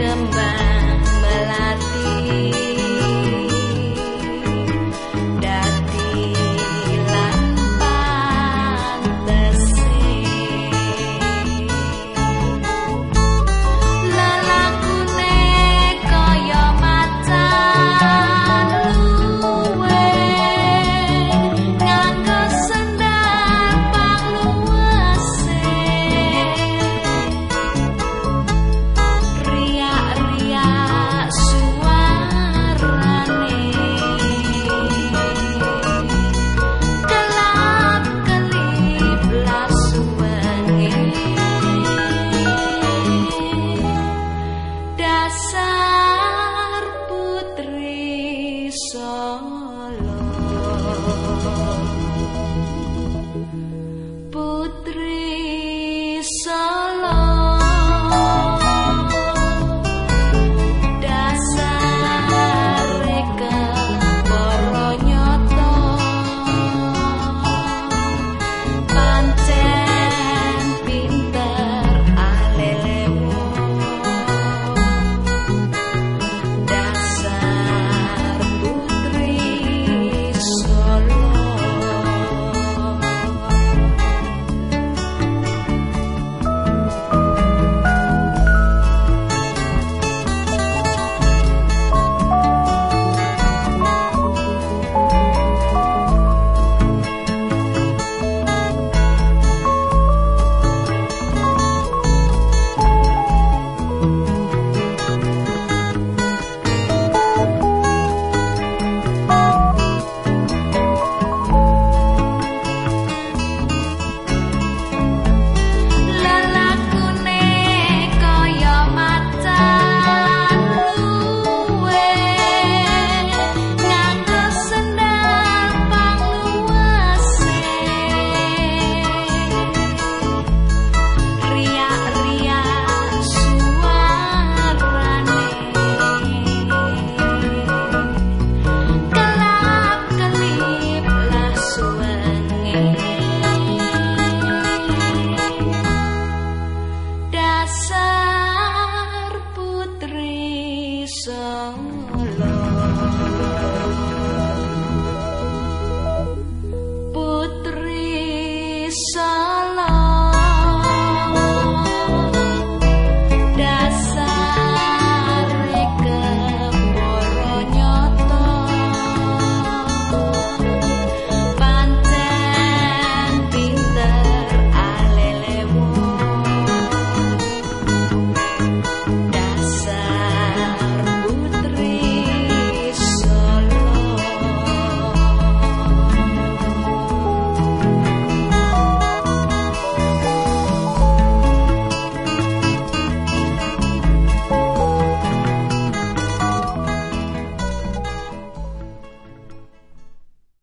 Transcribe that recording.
kembali. gió lòng